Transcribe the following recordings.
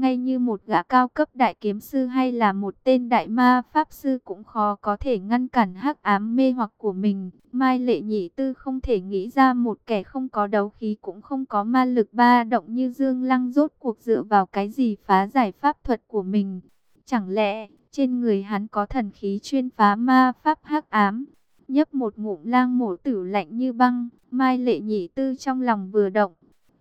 ngay như một gã cao cấp đại kiếm sư hay là một tên đại ma pháp sư cũng khó có thể ngăn cản hắc ám mê hoặc của mình. Mai Lệ Nhị Tư không thể nghĩ ra một kẻ không có đấu khí cũng không có ma lực ba động như Dương Lăng rốt cuộc dựa vào cái gì phá giải pháp thuật của mình. Chẳng lẽ trên người hắn có thần khí chuyên phá ma pháp hắc ám? Nhấp một ngụm lang mổ tử lạnh như băng, Mai Lệ Nhị Tư trong lòng vừa động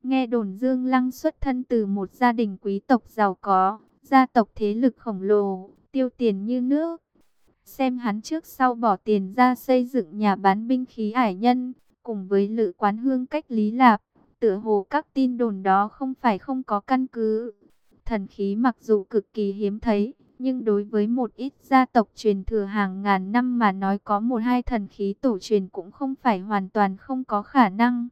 Nghe đồn Dương Lăng xuất thân từ một gia đình quý tộc giàu có, gia tộc thế lực khổng lồ, tiêu tiền như nước. Xem hắn trước sau bỏ tiền ra xây dựng nhà bán binh khí ải nhân, cùng với lự quán hương cách lý lạp, tựa hồ các tin đồn đó không phải không có căn cứ. Thần khí mặc dù cực kỳ hiếm thấy, nhưng đối với một ít gia tộc truyền thừa hàng ngàn năm mà nói có một hai thần khí tổ truyền cũng không phải hoàn toàn không có khả năng.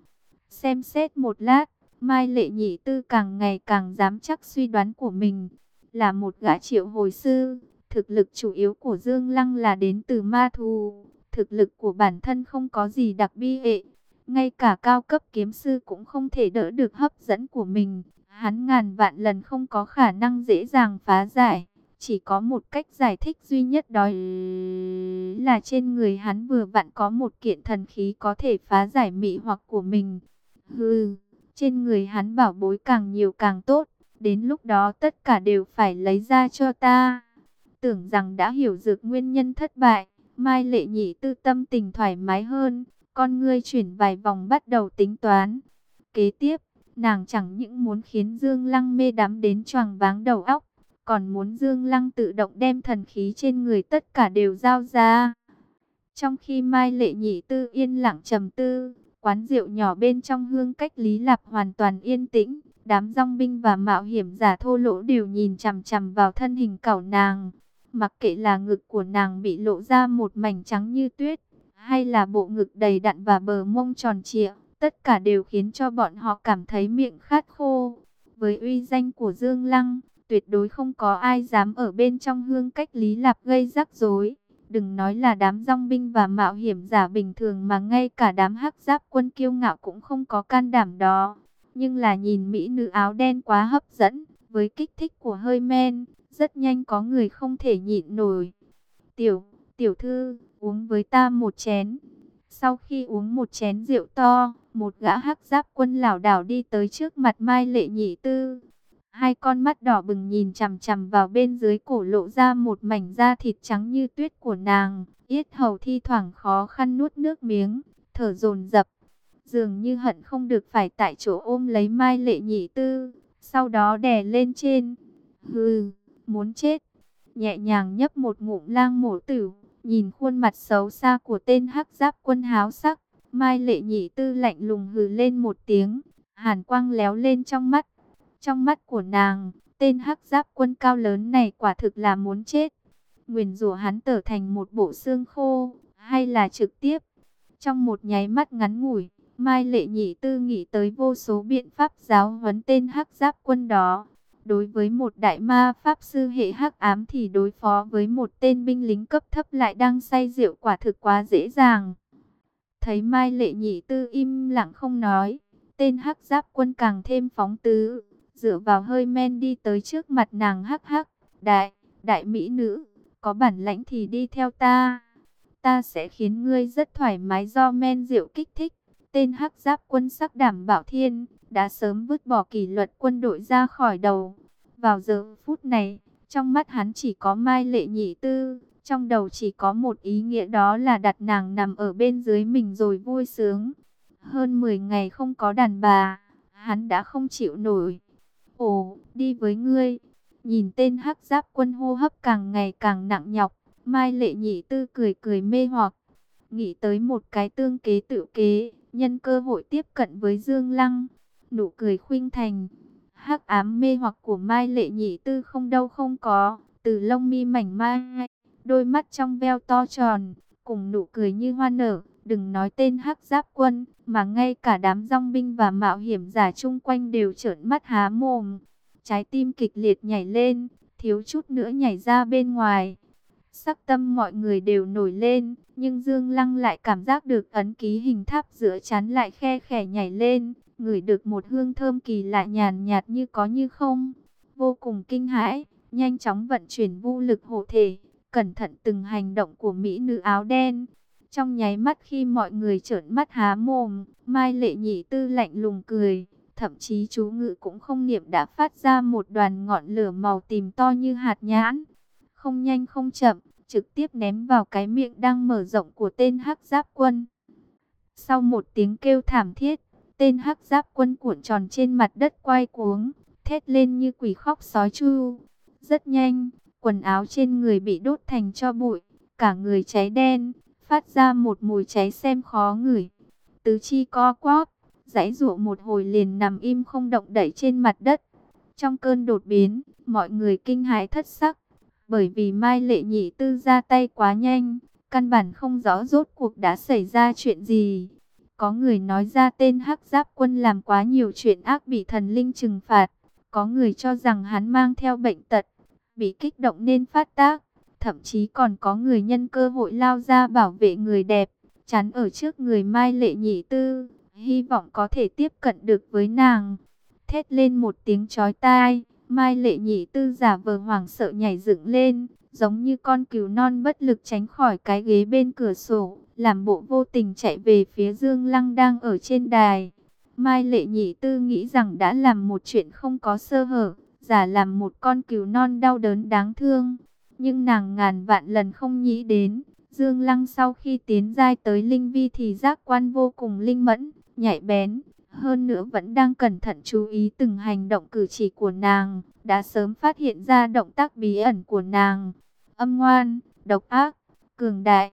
Xem xét một lát, Mai Lệ Nhị Tư càng ngày càng dám chắc suy đoán của mình. Là một gã triệu hồi sư, thực lực chủ yếu của Dương Lăng là đến từ ma thù. Thực lực của bản thân không có gì đặc bi hệ. Ngay cả cao cấp kiếm sư cũng không thể đỡ được hấp dẫn của mình. Hắn ngàn vạn lần không có khả năng dễ dàng phá giải. Chỉ có một cách giải thích duy nhất đó là trên người hắn vừa vặn có một kiện thần khí có thể phá giải mị hoặc của mình. Hừ. Trên người hắn bảo bối càng nhiều càng tốt. Đến lúc đó tất cả đều phải lấy ra cho ta. Tưởng rằng đã hiểu được nguyên nhân thất bại. Mai lệ nhị tư tâm tình thoải mái hơn. Con ngươi chuyển vài vòng bắt đầu tính toán. Kế tiếp, nàng chẳng những muốn khiến Dương Lăng mê đắm đến choàng váng đầu óc. Còn muốn Dương Lăng tự động đem thần khí trên người tất cả đều giao ra. Trong khi Mai Lệ Nhị Tư yên lặng trầm tư, Quán rượu nhỏ bên trong hương cách Lý Lạp hoàn toàn yên tĩnh. Đám rong binh và mạo hiểm giả thô lỗ đều nhìn chằm chằm vào thân hình cảo nàng. Mặc kệ là ngực của nàng bị lộ ra một mảnh trắng như tuyết, hay là bộ ngực đầy đặn và bờ mông tròn trịa, tất cả đều khiến cho bọn họ cảm thấy miệng khát khô. Với uy danh của Dương Lăng, tuyệt đối không có ai dám ở bên trong hương cách Lý Lạp gây rắc rối. Đừng nói là đám rong binh và mạo hiểm giả bình thường mà ngay cả đám hắc giáp quân kiêu ngạo cũng không có can đảm đó. Nhưng là nhìn mỹ nữ áo đen quá hấp dẫn, với kích thích của hơi men, rất nhanh có người không thể nhịn nổi. Tiểu, tiểu thư, uống với ta một chén. Sau khi uống một chén rượu to, một gã hắc giáp quân lảo đảo đi tới trước mặt Mai Lệ Nhị Tư. Hai con mắt đỏ bừng nhìn chằm chằm vào bên dưới cổ lộ ra một mảnh da thịt trắng như tuyết của nàng. Yết hầu thi thoảng khó khăn nuốt nước miếng, thở dồn dập. Dường như hận không được phải tại chỗ ôm lấy mai lệ nhị tư, sau đó đè lên trên. Hừ, muốn chết. Nhẹ nhàng nhấp một ngụm lang mổ tử, nhìn khuôn mặt xấu xa của tên hắc giáp quân háo sắc. Mai lệ nhị tư lạnh lùng hừ lên một tiếng, hàn quang léo lên trong mắt. Trong mắt của nàng, tên hắc giáp quân cao lớn này quả thực là muốn chết. Nguyền rủa hắn trở thành một bộ xương khô, hay là trực tiếp. Trong một nháy mắt ngắn ngủi, Mai Lệ Nhị Tư nghĩ tới vô số biện pháp giáo huấn tên hắc giáp quân đó. Đối với một đại ma pháp sư hệ hắc ám thì đối phó với một tên binh lính cấp thấp lại đang say rượu quả thực quá dễ dàng. Thấy Mai Lệ Nhị Tư im lặng không nói, tên hắc giáp quân càng thêm phóng tứ dựa vào hơi men đi tới trước mặt nàng hắc hắc, đại, đại mỹ nữ, có bản lãnh thì đi theo ta. Ta sẽ khiến ngươi rất thoải mái do men rượu kích thích. Tên hắc giáp quân sắc đảm bảo thiên, đã sớm vứt bỏ kỷ luật quân đội ra khỏi đầu. Vào giờ phút này, trong mắt hắn chỉ có mai lệ nhị tư, trong đầu chỉ có một ý nghĩa đó là đặt nàng nằm ở bên dưới mình rồi vui sướng. Hơn 10 ngày không có đàn bà, hắn đã không chịu nổi. Ồ, đi với ngươi. Nhìn tên hắc giáp quân hô hấp càng ngày càng nặng nhọc. Mai lệ nhị tư cười cười mê hoặc. Nghĩ tới một cái tương kế tự kế. Nhân cơ hội tiếp cận với Dương Lăng. Nụ cười khuynh thành. hắc ám mê hoặc của Mai lệ nhị tư không đâu không có. Từ lông mi mảnh mai. Đôi mắt trong veo to tròn. Cùng nụ cười như hoa nở Đừng nói tên hắc giáp quân, mà ngay cả đám rong binh và mạo hiểm giả chung quanh đều trợn mắt há mồm. Trái tim kịch liệt nhảy lên, thiếu chút nữa nhảy ra bên ngoài. Sắc tâm mọi người đều nổi lên, nhưng Dương Lăng lại cảm giác được ấn ký hình tháp giữa chán lại khe khẽ nhảy lên, ngửi được một hương thơm kỳ lạ nhàn nhạt như có như không. vô cùng kinh hãi, nhanh chóng vận chuyển vô lực hộ thể, cẩn thận từng hành động của mỹ nữ áo đen. Trong nháy mắt khi mọi người trợn mắt há mồm, Mai Lệ Nhị Tư lạnh lùng cười, thậm chí chú ngự cũng không niệm đã phát ra một đoàn ngọn lửa màu tím to như hạt nhãn. Không nhanh không chậm, trực tiếp ném vào cái miệng đang mở rộng của tên hắc giáp quân. Sau một tiếng kêu thảm thiết, tên hắc giáp quân cuộn tròn trên mặt đất quay cuống, thét lên như quỷ khóc sói chu. Rất nhanh, quần áo trên người bị đốt thành cho bụi, cả người cháy đen, phát ra một mùi cháy xem khó ngửi. Tứ chi co quắp, giãy dụa một hồi liền nằm im không động đậy trên mặt đất. Trong cơn đột biến, mọi người kinh hãi thất sắc, bởi vì Mai Lệ Nhị Tư ra tay quá nhanh, căn bản không rõ rốt cuộc đã xảy ra chuyện gì. Có người nói ra tên Hắc Giáp Quân làm quá nhiều chuyện ác bị thần linh trừng phạt, có người cho rằng hắn mang theo bệnh tật, bị kích động nên phát tác, thậm chí còn có người nhân cơ hội lao ra bảo vệ người đẹp, chắn ở trước người Mai Lệ Nhị Tư, hy vọng có thể tiếp cận được với nàng. Thét lên một tiếng chói tai, Mai Lệ Nhị Tư giả vờ hoảng sợ nhảy dựng lên, giống như con cừu non bất lực tránh khỏi cái ghế bên cửa sổ, làm bộ vô tình chạy về phía Dương Lăng đang ở trên đài. Mai Lệ Nhị Tư nghĩ rằng đã làm một chuyện không có sơ hở, giả làm một con cừu non đau đớn đáng thương. Nhưng nàng ngàn vạn lần không nghĩ đến, Dương Lăng sau khi tiến giai tới linh vi thì giác quan vô cùng linh mẫn, nhạy bén, hơn nữa vẫn đang cẩn thận chú ý từng hành động cử chỉ của nàng, đã sớm phát hiện ra động tác bí ẩn của nàng. Âm ngoan, độc ác, cường đại.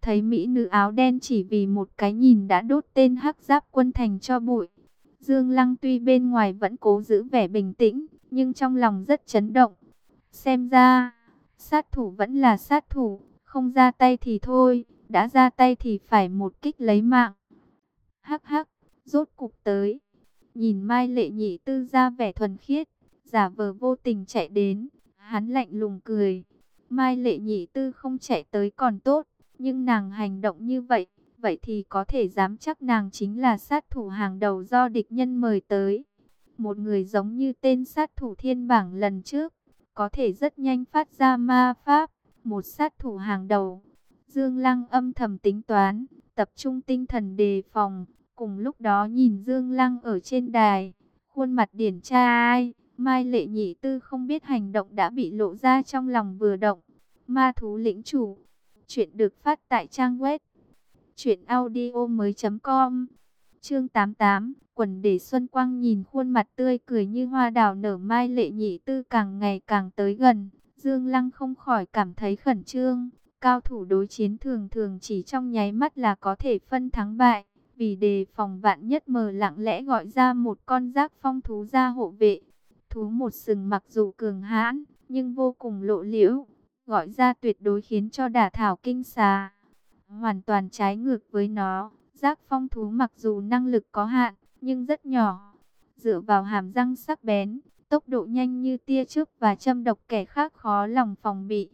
Thấy mỹ nữ áo đen chỉ vì một cái nhìn đã đốt tên hắc giáp quân thành cho bụi. Dương Lăng tuy bên ngoài vẫn cố giữ vẻ bình tĩnh, nhưng trong lòng rất chấn động. Xem ra, sát thủ vẫn là sát thủ, không ra tay thì thôi, đã ra tay thì phải một kích lấy mạng. Hắc hắc, rốt cục tới. Nhìn Mai Lệ Nhị Tư ra vẻ thuần khiết, giả vờ vô tình chạy đến, hắn lạnh lùng cười. Mai Lệ Nhị Tư không chạy tới còn tốt, nhưng nàng hành động như vậy, vậy thì có thể dám chắc nàng chính là sát thủ hàng đầu do địch nhân mời tới. Một người giống như tên sát thủ thiên bảng lần trước, có thể rất nhanh phát ra ma pháp, một sát thủ hàng đầu. Dương Lăng âm thầm tính toán, tập trung tinh thần đề phòng, cùng lúc đó nhìn Dương Lăng ở trên đài, khuôn mặt điển ai Mai Lệ Nhị Tư không biết hành động đã bị lộ ra trong lòng vừa động. Ma thú lĩnh chủ, chuyện được phát tại trang web truyện audio mới.com Chương 88, quần để Xuân Quang nhìn khuôn mặt tươi cười như hoa đào nở Mai Lệ Nhị Tư càng ngày càng tới gần, Dương Lăng không khỏi cảm thấy khẩn trương. Cao thủ đối chiến thường thường chỉ trong nháy mắt là có thể phân thắng bại. Vì đề phòng vạn nhất mờ lặng lẽ gọi ra một con giác phong thú ra hộ vệ. Thú một sừng mặc dù cường hãn, nhưng vô cùng lộ liễu. Gọi ra tuyệt đối khiến cho đả thảo kinh xà. Hoàn toàn trái ngược với nó. Giác phong thú mặc dù năng lực có hạn, nhưng rất nhỏ. Dựa vào hàm răng sắc bén, tốc độ nhanh như tia chớp và châm độc kẻ khác khó lòng phòng bị.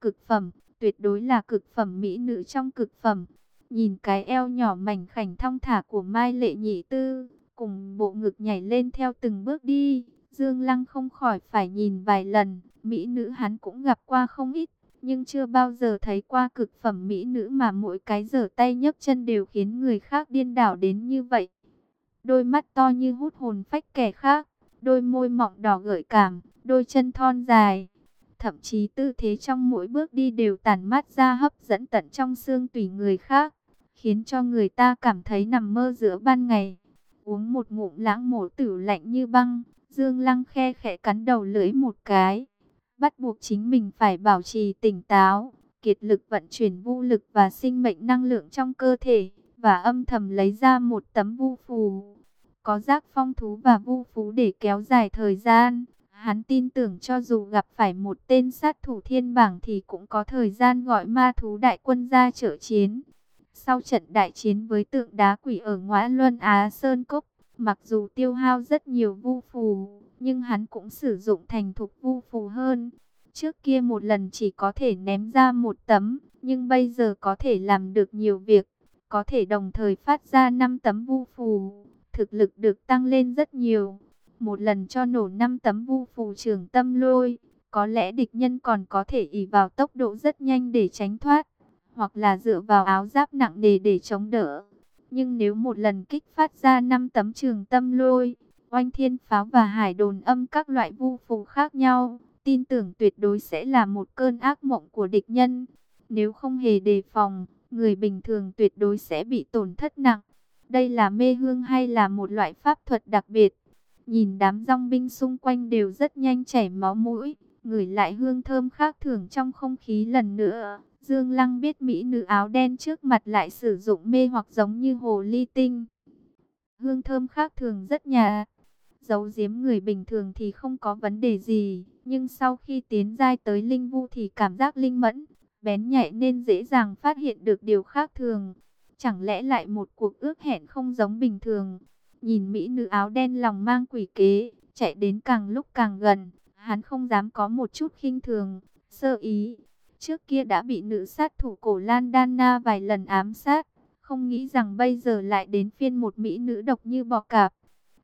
Cực phẩm, tuyệt đối là cực phẩm mỹ nữ trong cực phẩm. Nhìn cái eo nhỏ mảnh khảnh thong thả của Mai Lệ Nhị Tư, cùng bộ ngực nhảy lên theo từng bước đi, Dương Lăng không khỏi phải nhìn vài lần, mỹ nữ hắn cũng gặp qua không ít, nhưng chưa bao giờ thấy qua cực phẩm mỹ nữ mà mỗi cái giở tay nhấc chân đều khiến người khác điên đảo đến như vậy. Đôi mắt to như hút hồn phách kẻ khác, đôi môi mọng đỏ gợi cảm, đôi chân thon dài. Thậm chí tư thế trong mỗi bước đi đều tản mát ra hấp dẫn tận trong xương tùy người khác, khiến cho người ta cảm thấy nằm mơ giữa ban ngày. Uống một ngụm lãng mổ tử lạnh như băng, Dương Lăng khe khẽ cắn đầu lưỡi một cái. Bắt buộc chính mình phải bảo trì tỉnh táo, kiệt lực vận chuyển vũ lực và sinh mệnh năng lượng trong cơ thể, và âm thầm lấy ra một tấm vu phù có giác phong thú và vu phú để kéo dài thời gian. Hắn tin tưởng cho dù gặp phải một tên sát thủ thiên bảng thì cũng có thời gian gọi ma thú đại quân ra trợ chiến. Sau trận đại chiến với tượng đá quỷ ở ngõ Luân Á Sơn Cốc, mặc dù tiêu hao rất nhiều vu phù, nhưng hắn cũng sử dụng thành thục vu phù hơn. Trước kia một lần chỉ có thể ném ra một tấm, nhưng bây giờ có thể làm được nhiều việc, có thể đồng thời phát ra 5 tấm vu phù thực lực được tăng lên rất nhiều. một lần cho nổ năm tấm vu phù trường tâm lôi. Có lẽ địch nhân còn có thể ỉ vào tốc độ rất nhanh để tránh thoát, hoặc là dựa vào áo giáp nặng nề để chống đỡ. Nhưng nếu một lần kích phát ra năm tấm trường tâm lôi, oanh thiên pháo và hải đồn âm các loại vu phù khác nhau, tin tưởng tuyệt đối sẽ là một cơn ác mộng của địch nhân. Nếu không hề đề phòng, người bình thường tuyệt đối sẽ bị tổn thất nặng. Đây là mê hương hay là một loại pháp thuật đặc biệt? Nhìn đám rong binh xung quanh đều rất nhanh chảy máu mũi, ngửi lại hương thơm khác thường trong không khí lần nữa. Dương Lăng biết mỹ nữ áo đen trước mặt lại sử dụng mê hoặc giống như hồ ly tinh. Hương thơm khác thường rất nhà. Giấu giếm người bình thường thì không có vấn đề gì, nhưng sau khi tiến giai tới linh vu thì cảm giác linh mẫn, bén nhạy nên dễ dàng phát hiện được điều khác thường. Chẳng lẽ lại một cuộc ước hẹn không giống bình thường? Nhìn mỹ nữ áo đen lòng mang quỷ kế, chạy đến càng lúc càng gần, hắn không dám có một chút khinh thường, sơ ý. Trước kia đã bị nữ sát thủ cổ Lan đan na vài lần ám sát, không nghĩ rằng bây giờ lại đến phiên một mỹ nữ độc như bò cạp.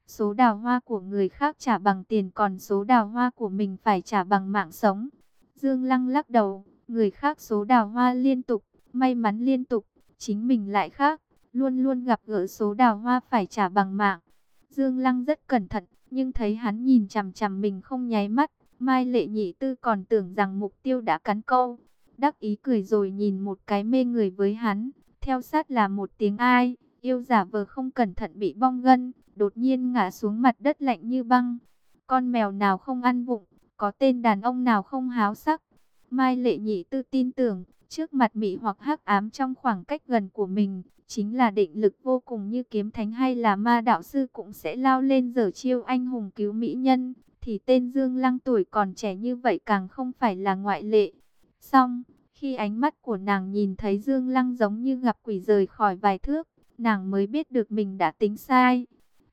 Số đào hoa của người khác trả bằng tiền còn số đào hoa của mình phải trả bằng mạng sống. Dương Lăng lắc đầu, người khác số đào hoa liên tục, may mắn liên tục, chính mình lại khác, luôn luôn gặp gỡ số đào hoa phải trả bằng mạng. Dương Lăng rất cẩn thận, nhưng thấy hắn nhìn chằm chằm mình không nháy mắt, Mai Lệ Nhị Tư còn tưởng rằng mục tiêu đã cắn câu. Đắc ý cười rồi nhìn một cái mê người với hắn, theo sát là một tiếng ai, yêu giả vờ không cẩn thận bị bong gân, đột nhiên ngã xuống mặt đất lạnh như băng. Con mèo nào không ăn vụng, có tên đàn ông nào không háo sắc. Mai Lệ Nhị Tư tin tưởng, trước mặt mị hoặc hắc ám trong khoảng cách gần của mình, chính là định lực vô cùng như kiếm thánh hay là ma đạo sư cũng sẽ lao lên giở chiêu anh hùng cứu mỹ nhân, thì tên Dương Lăng tuổi còn trẻ như vậy càng không phải là ngoại lệ. Xong, khi ánh mắt của nàng nhìn thấy Dương Lăng giống như gặp quỷ rời khỏi vài thước, nàng mới biết được mình đã tính sai.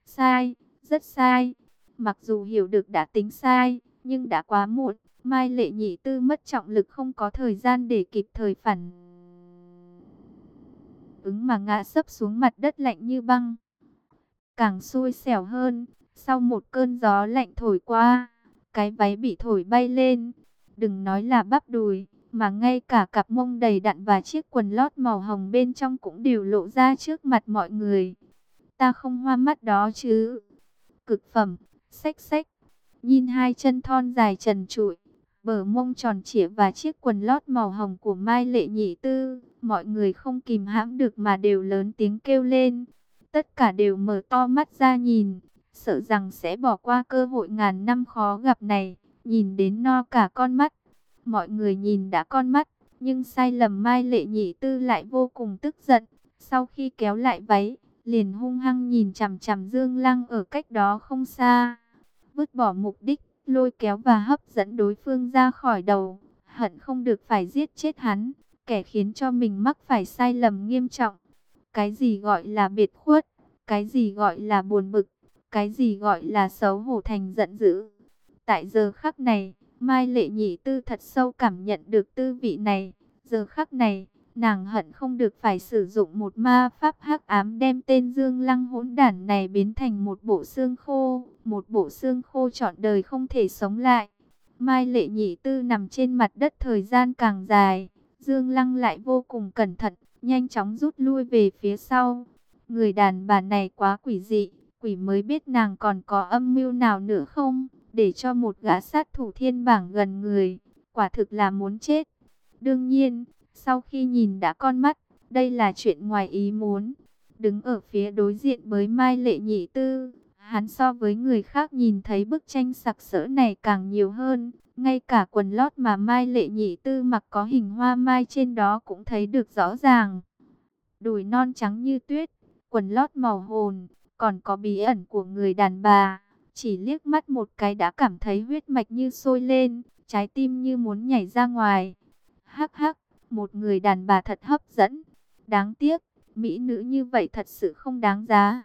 Sai, rất sai. Mặc dù hiểu được đã tính sai, nhưng đã quá muộn. Mai lệ nhị tư mất trọng lực không có thời gian để kịp thời phản ứng mà ngã sấp xuống mặt đất lạnh như băng. Càng xui xẻo hơn, sau một cơn gió lạnh thổi qua, cái váy bị thổi bay lên. Đừng nói là bắp đùi, mà ngay cả cặp mông đầy đặn và chiếc quần lót màu hồng bên trong cũng đều lộ ra trước mặt mọi người. Ta không hoa mắt đó chứ. Cực phẩm, xách xách, nhìn hai chân thon dài trần trụi, bờ mông tròn trịa và chiếc quần lót màu hồng của Mai Lệ Nhị Tư, mọi người không kìm hãm được mà đều lớn tiếng kêu lên. Tất cả đều mở to mắt ra nhìn, sợ rằng sẽ bỏ qua cơ hội ngàn năm khó gặp này, nhìn đến no cả con mắt. Mọi người nhìn đã con mắt, nhưng sai lầm Mai Lệ Nhị Tư lại vô cùng tức giận. Sau khi kéo lại váy, liền hung hăng nhìn chằm chằm Dương Lăng ở cách đó không xa. Vứt bỏ mục đích, lôi kéo và hấp dẫn đối phương ra khỏi đầu. Hận không được phải giết chết hắn, kẻ khiến cho mình mắc phải sai lầm nghiêm trọng. Cái gì gọi là biệt khuất, cái gì gọi là buồn bực, cái gì gọi là xấu hổ thành giận dữ. Tại giờ khắc này, Mai Lệ Nhị Tư thật sâu cảm nhận được tư vị này. Giờ khắc này, nàng hận không được phải sử dụng một ma pháp hắc ám đem tên Dương Lăng hỗn đản này biến thành một bộ xương khô, một bộ xương khô trọn đời không thể sống lại. Mai Lệ Nhị Tư nằm trên mặt đất thời gian càng dài, Dương Lăng lại vô cùng cẩn thận, nhanh chóng rút lui về phía sau. Người đàn bà này quá quỷ dị, quỷ mới biết nàng còn có âm mưu nào nữa không? để cho một gã sát thủ thiên bảng gần người, quả thực là muốn chết. Đương nhiên, sau khi nhìn đã con mắt, đây là chuyện ngoài ý muốn. Đứng ở phía đối diện với Mai Lệ Nhị Tư, hắn so với người khác nhìn thấy bức tranh sặc sỡ này càng nhiều hơn. Ngay cả quần lót mà Mai Lệ Nhị Tư mặc có hình hoa mai trên đó cũng thấy được rõ ràng. Đùi non trắng như tuyết, quần lót màu hồn, còn có bí ẩn của người đàn bà. Chỉ liếc mắt một cái đã cảm thấy huyết mạch như sôi lên, trái tim như muốn nhảy ra ngoài. Hắc hắc, một người đàn bà thật hấp dẫn. Đáng tiếc, mỹ nữ như vậy thật sự không đáng giá.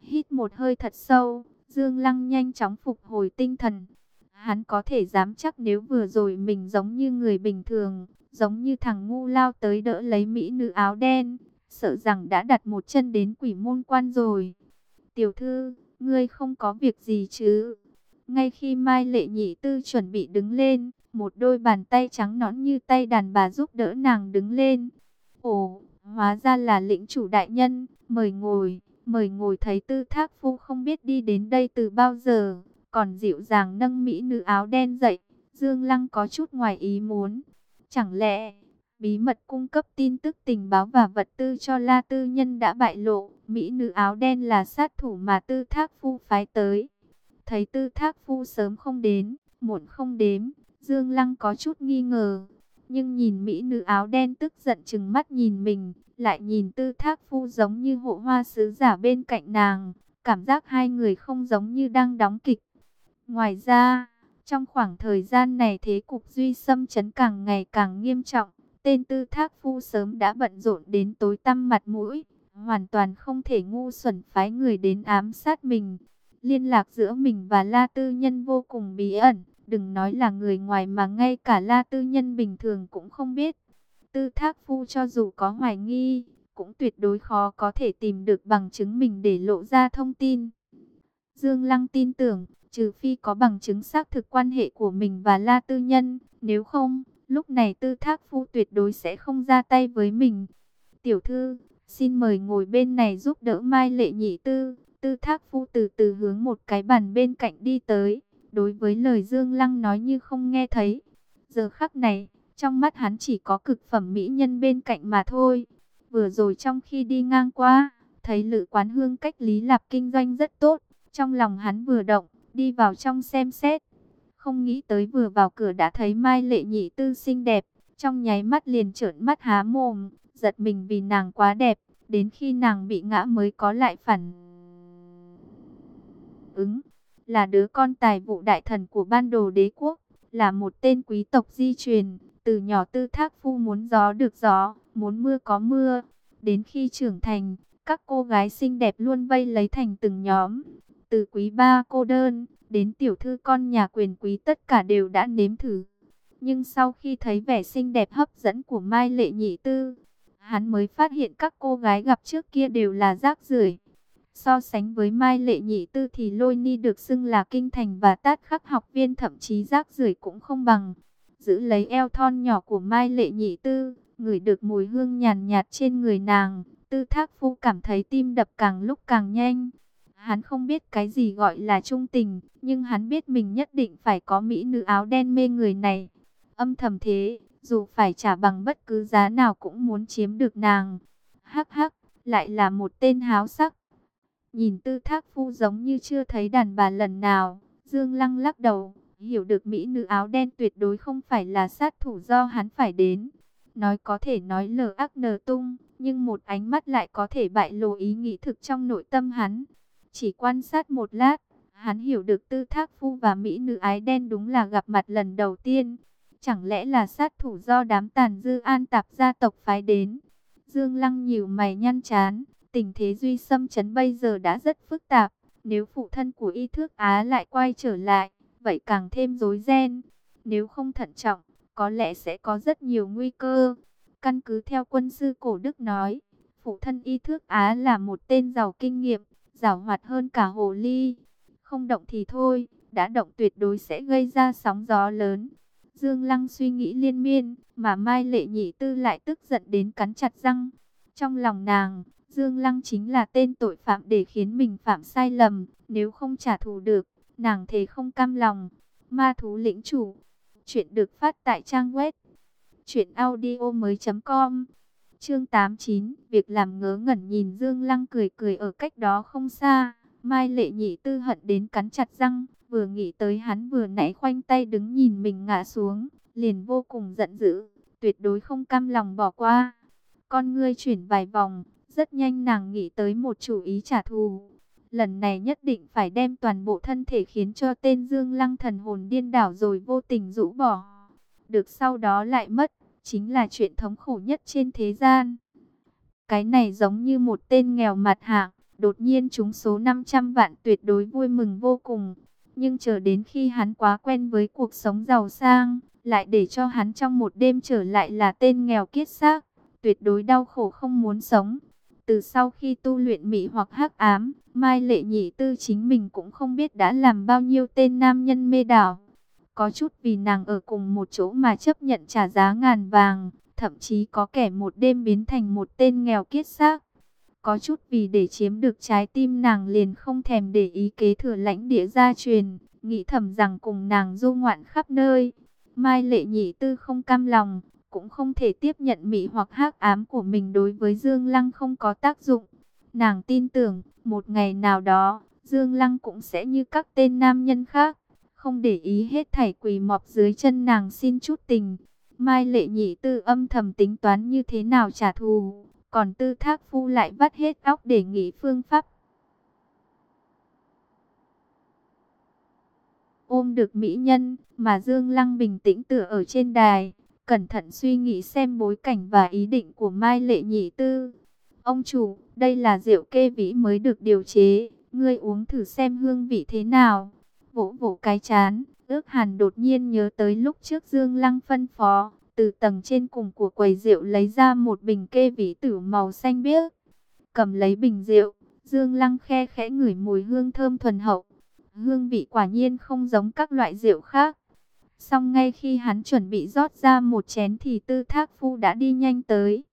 Hít một hơi thật sâu, Dương Lăng nhanh chóng phục hồi tinh thần. Hắn có thể dám chắc nếu vừa rồi mình giống như người bình thường, giống như thằng ngu lao tới đỡ lấy mỹ nữ áo đen, sợ rằng đã đặt một chân đến quỷ môn quan rồi. Tiểu thư, ngươi không có việc gì chứ? Ngay khi Mai Lệ Nhị Tư chuẩn bị đứng lên, một đôi bàn tay trắng nõn như tay đàn bà giúp đỡ nàng đứng lên. Ồ, hóa ra là lĩnh chủ đại nhân, mời ngồi, mời ngồi thấy tư thác phu không biết đi đến đây từ bao giờ, còn dịu dàng nâng mỹ nữ áo đen dậy, Dương Lăng có chút ngoài ý muốn. Chẳng lẽ, bí mật cung cấp tin tức tình báo và vật tư cho La Tư Nhân đã bại lộ, mỹ nữ áo đen là sát thủ mà tư thác phu phái tới. Thấy tư thác phu sớm không đến, muộn không đếm, Dương Lăng có chút nghi ngờ. Nhưng nhìn mỹ nữ áo đen tức giận chừng mắt nhìn mình, lại nhìn tư thác phu giống như hộ hoa sứ giả bên cạnh nàng. Cảm giác hai người không giống như đang đóng kịch. Ngoài ra, trong khoảng thời gian này thế cục duy xâm chấn càng ngày càng nghiêm trọng. Tên tư thác phu sớm đã bận rộn đến tối tăm mặt mũi. Hoàn toàn không thể ngu xuẩn phái người đến ám sát mình. Liên lạc giữa mình và La Tư Nhân vô cùng bí ẩn. Đừng nói là người ngoài mà ngay cả La Tư Nhân bình thường cũng không biết. Tư Thác Phu cho dù có hoài nghi, cũng tuyệt đối khó có thể tìm được bằng chứng mình để lộ ra thông tin. Dương Lăng tin tưởng, trừ phi có bằng chứng xác thực quan hệ của mình và La Tư Nhân, nếu không, lúc này Tư Thác Phu tuyệt đối sẽ không ra tay với mình. Tiểu thư, xin mời ngồi bên này giúp đỡ Mai Lệ Nhị Tư. Tư Thác Phu từ từ hướng một cái bàn bên cạnh đi tới đối với lời Dương Lăng nói như không nghe thấy. Giờ khắc này, trong mắt hắn chỉ có cực phẩm mỹ nhân bên cạnh mà thôi. Vừa rồi trong khi đi ngang qua, thấy lự quán hương cách Lý Lạp kinh doanh rất tốt. Trong lòng hắn vừa động, đi vào trong xem xét. Không nghĩ tới vừa vào cửa đã thấy Mai Lệ Nhị Tư xinh đẹp. Trong nháy mắt liền trợn mắt há mồm, giật mình vì nàng quá đẹp. Đến khi nàng bị ngã mới có lại phản ứng là đứa con tài vụ đại thần của ban đồ đế quốc, là một tên quý tộc di truyền, từ nhỏ tư thác phu muốn gió được gió, muốn mưa có mưa. Đến khi trưởng thành, các cô gái xinh đẹp luôn vây lấy thành từng nhóm. Từ quý ba cô đơn, đến tiểu thư con nhà quyền quý tất cả đều đã nếm thử. Nhưng sau khi thấy vẻ xinh đẹp hấp dẫn của Mai Lệ Nhị Tư, hắn mới phát hiện các cô gái gặp trước kia đều là rác rưởi So sánh với Mai Lệ Nhị Tư thì Lôi Ni được xưng là kinh thành và tát khắc học viên thậm chí rác rưởi cũng không bằng. Giữ lấy eo thon nhỏ của Mai Lệ Nhị Tư, ngửi được mùi hương nhàn nhạt trên người nàng. Tư Thác Phu cảm thấy tim đập càng lúc càng nhanh. Hắn không biết cái gì gọi là trung tình, nhưng hắn biết mình nhất định phải có mỹ nữ áo đen mê người này. Âm thầm thế, dù phải trả bằng bất cứ giá nào cũng muốn chiếm được nàng. Hắc hắc, lại là một tên háo sắc. Nhìn tư thác phu giống như chưa thấy đàn bà lần nào. Dương Lăng lắc đầu, hiểu được mỹ nữ áo đen tuyệt đối không phải là sát thủ do hắn phải đến. Nói có thể nói lờ ác nờ tung, nhưng một ánh mắt lại có thể bại lộ ý nghĩ thực trong nội tâm hắn. Chỉ quan sát một lát, hắn hiểu được tư thác phu và mỹ nữ ái đen đúng là gặp mặt lần đầu tiên. Chẳng lẽ là sát thủ do đám tàn dư an tạp gia tộc phái đến? Dương Lăng nhiều mày nhăn chán, Tình thế duy xâm chấn bây giờ đã rất phức tạp. Nếu phụ thân của y thước Á lại quay trở lại, vậy càng thêm rối ren. Nếu không thận trọng, có lẽ sẽ có rất nhiều nguy cơ. Căn cứ theo quân sư cổ đức nói, phụ thân y thước Á là một tên giàu kinh nghiệm, giàu hoạt hơn cả hồ ly. Không động thì thôi, đã động tuyệt đối sẽ gây ra sóng gió lớn. Dương Lăng suy nghĩ liên miên, mà Mai Lệ Nhị Tư lại tức giận đến cắn chặt răng. Trong lòng nàng, Dương Lăng chính là tên tội phạm để khiến mình phạm sai lầm, nếu không trả thù được, nàng thề không cam lòng. Ma thú lĩnh chủ, chuyện được phát tại trang web truyệnaudiomoi.com. Chương 89, việc làm ngớ ngẩn nhìn Dương Lăng cười cười ở cách đó không xa, Mai Lệ Nhị Tư hận đến cắn chặt răng, vừa nghĩ tới hắn vừa nãy khoanh tay đứng nhìn mình ngã xuống, liền vô cùng giận dữ, tuyệt đối không cam lòng bỏ qua. Con ngươi chuyển vài vòng, rất nhanh nàng nghĩ tới một chủ ý trả thù. Lần này nhất định phải đem toàn bộ thân thể khiến cho tên Dương Lăng thần hồn điên đảo rồi vô tình rũ bỏ. Được sau đó lại mất, chính là chuyện thống khổ nhất trên thế gian. Cái này giống như một tên nghèo mặt hạng, đột nhiên trúng số 500 vạn tuyệt đối vui mừng vô cùng. Nhưng chờ đến khi hắn quá quen với cuộc sống giàu sang, lại để cho hắn trong một đêm trở lại là tên nghèo kiết xác, tuyệt đối đau khổ không muốn sống từ sau khi tu luyện mỹ hoặc hắc ám, Mai Lệ Nhị Tư chính mình cũng không biết đã làm bao nhiêu tên nam nhân mê đảo. Có chút vì nàng ở cùng một chỗ mà chấp nhận trả giá ngàn vàng, thậm chí có kẻ một đêm biến thành một tên nghèo kiết xác. Có chút vì để chiếm được trái tim nàng liền không thèm để ý kế thừa lãnh địa gia truyền, nghĩ thầm rằng cùng nàng du ngoạn khắp nơi. Mai Lệ Nhị Tư không cam lòng, cũng không thể tiếp nhận mị hoặc hắc ám của mình đối với Dương Lăng không có tác dụng. Nàng tin tưởng, một ngày nào đó, Dương Lăng cũng sẽ như các tên nam nhân khác, không để ý hết thảy quỳ mọp dưới chân nàng xin chút tình. Mai lệ nhị tư âm thầm tính toán như thế nào trả thù, còn tư thác phu lại vắt hết óc để nghĩ phương pháp. Ôm được mỹ nhân, mà Dương Lăng bình tĩnh tựa ở trên đài, cẩn thận suy nghĩ xem bối cảnh và ý định của Mai Lệ Nhị Tư. Ông chủ, đây là rượu kê vĩ mới được điều chế, ngươi uống thử xem hương vị thế nào. Vỗ vỗ cái chán, ước hàn đột nhiên nhớ tới lúc trước Dương Lăng phân phó, từ tầng trên cùng của quầy rượu lấy ra một bình kê vĩ tử màu xanh biếc. Cầm lấy bình rượu, Dương Lăng khe khẽ ngửi mùi hương thơm thuần hậu. Hương vị quả nhiên không giống các loại rượu khác. Xong ngay khi hắn chuẩn bị rót ra một chén thì tư thác phu đã đi nhanh tới.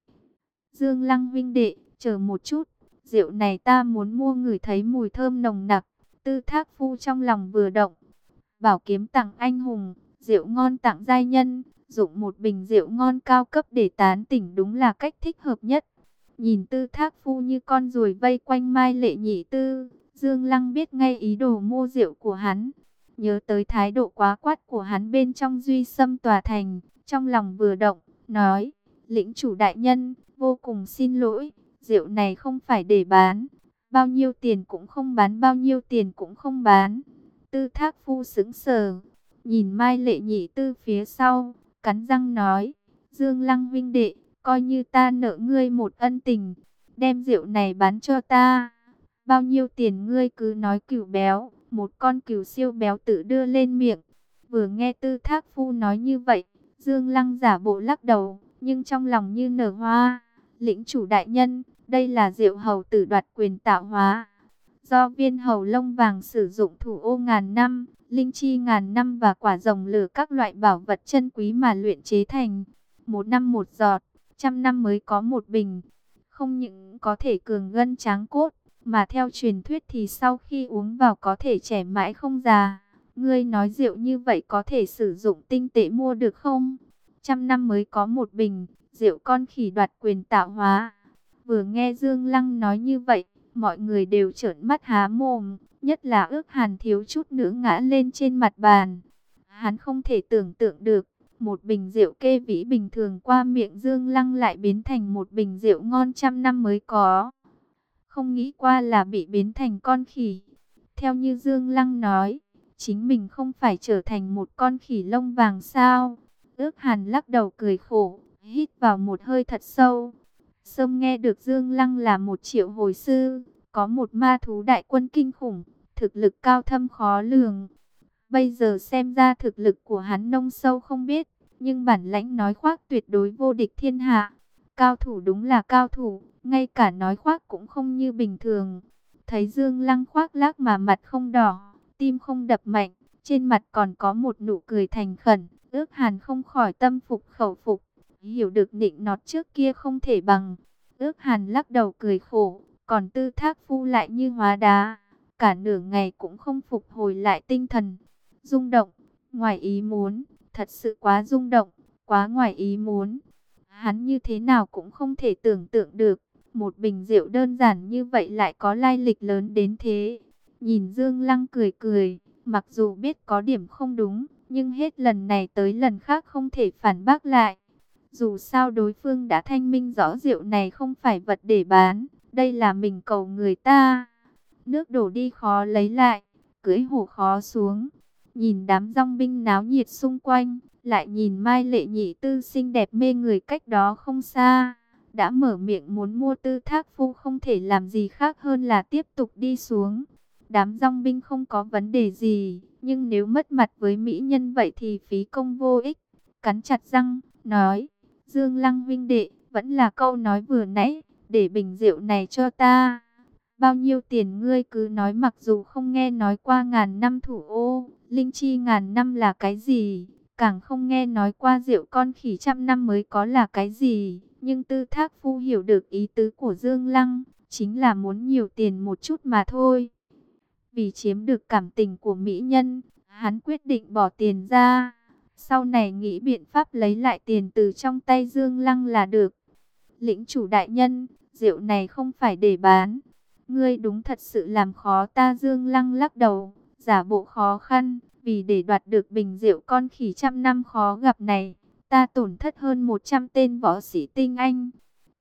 Dương Lăng vinh đệ, chờ một chút, rượu này ta muốn mua người thấy mùi thơm nồng nặc. Tư thác phu trong lòng vừa động. Bảo kiếm tặng anh hùng, rượu ngon tặng giai nhân, dụng một bình rượu ngon cao cấp để tán tỉnh đúng là cách thích hợp nhất. Nhìn tư thác phu như con ruồi vây quanh mai lệ nhị tư, Dương Lăng biết ngay ý đồ mua rượu của hắn. Nhớ tới thái độ quá quát của hắn bên trong duy xâm tòa thành, trong lòng vừa động, nói, lĩnh chủ đại nhân, vô cùng xin lỗi, rượu này không phải để bán, bao nhiêu tiền cũng không bán, bao nhiêu tiền cũng không bán. Tư thác phu sững sờ, nhìn Mai Lệ Nhị Tư phía sau, cắn răng nói, Dương Lăng vinh đệ, coi như ta nợ ngươi một ân tình, đem rượu này bán cho ta. Bao nhiêu tiền ngươi cứ nói cửu béo, một con cừu siêu béo tự đưa lên miệng. Vừa nghe tư thác phu nói như vậy, Dương Lăng giả bộ lắc đầu, nhưng trong lòng như nở hoa. Lĩnh chủ đại nhân, đây là rượu hầu tử đoạt quyền tạo hóa. Do viên hầu lông vàng sử dụng thủ ô ngàn năm, linh chi ngàn năm và quả rồng lửa các loại bảo vật chân quý mà luyện chế thành. Một năm một giọt, trăm năm mới có một bình. Không những có thể cường gân tráng cốt, mà theo truyền thuyết thì sau khi uống vào có thể trẻ mãi không già. Ngươi nói rượu như vậy có thể sử dụng tinh tệ mua được không? Trăm năm mới có một bình, rượu con khỉ đoạt quyền tạo hóa. Vừa nghe Dương Lăng nói như vậy, mọi người đều trợn mắt há mồm, nhất là ước hàn thiếu chút nữa ngã lên trên mặt bàn. Hắn không thể tưởng tượng được, một bình rượu kê vĩ bình thường qua miệng Dương Lăng lại biến thành một bình rượu ngon trăm năm mới có. Không nghĩ qua là bị biến thành con khỉ. Theo như Dương Lăng nói, chính mình không phải trở thành một con khỉ lông vàng sao. Ước hàn lắc đầu cười khổ, hít vào một hơi thật sâu. Sâm nghe được Dương Lăng là một triệu hồi sư, có một ma thú đại quân kinh khủng, thực lực cao thâm khó lường. Bây giờ xem ra thực lực của hắn nông sâu không biết, nhưng bản lãnh nói khoác tuyệt đối vô địch thiên hạ. Cao thủ đúng là cao thủ, ngay cả nói khoác cũng không như bình thường. Thấy Dương Lăng khoác lác mà mặt không đỏ, tim không đập mạnh, trên mặt còn có một nụ cười thành khẩn, ước hàn không khỏi tâm phục khẩu phục hiểu được nịnh nọt trước kia không thể bằng. Ước hàn lắc đầu cười khổ, còn tư thác phu lại như hóa đá, cả nửa ngày cũng không phục hồi lại tinh thần. Rung động, ngoài ý muốn, thật sự quá rung động, quá ngoài ý muốn. Hắn như thế nào cũng không thể tưởng tượng được, một bình rượu đơn giản như vậy lại có lai lịch lớn đến thế. Nhìn Dương Lăng cười cười, mặc dù biết có điểm không đúng, nhưng hết lần này tới lần khác không thể phản bác lại. Dù sao đối phương đã thanh minh rõ rượu này không phải vật để bán, đây là mình cầu người ta. Nước đổ đi khó lấy lại, cưỡi hổ khó xuống. Nhìn đám rong binh náo nhiệt xung quanh, lại nhìn Mai Lệ Nhị Tư xinh đẹp mê người cách đó không xa. Đã mở miệng muốn mua tư thác phu không thể làm gì khác hơn là tiếp tục đi xuống. Đám rong binh không có vấn đề gì, nhưng nếu mất mặt với mỹ nhân vậy thì phí công vô ích. Cắn chặt răng, nói, Dương Lăng vinh đệ, vẫn là câu nói vừa nãy, để bình rượu này cho ta. Bao nhiêu tiền ngươi cứ nói mặc dù không nghe nói qua ngàn năm thủ ô, linh chi ngàn năm là cái gì, càng không nghe nói qua rượu con khỉ trăm năm mới có là cái gì. Nhưng tư thác phu hiểu được ý tứ của Dương Lăng, chính là muốn nhiều tiền một chút mà thôi. Vì chiếm được cảm tình của mỹ nhân, hắn quyết định bỏ tiền ra. Sau này nghĩ biện pháp lấy lại tiền từ trong tay Dương Lăng là được. Lĩnh chủ đại nhân, rượu này không phải để bán. Ngươi đúng thật sự làm khó ta Dương Lăng lắc đầu, giả bộ khó khăn, vì để đoạt được bình rượu con khỉ trăm năm khó gặp này, ta tổn thất hơn 100 tên võ sĩ tinh anh.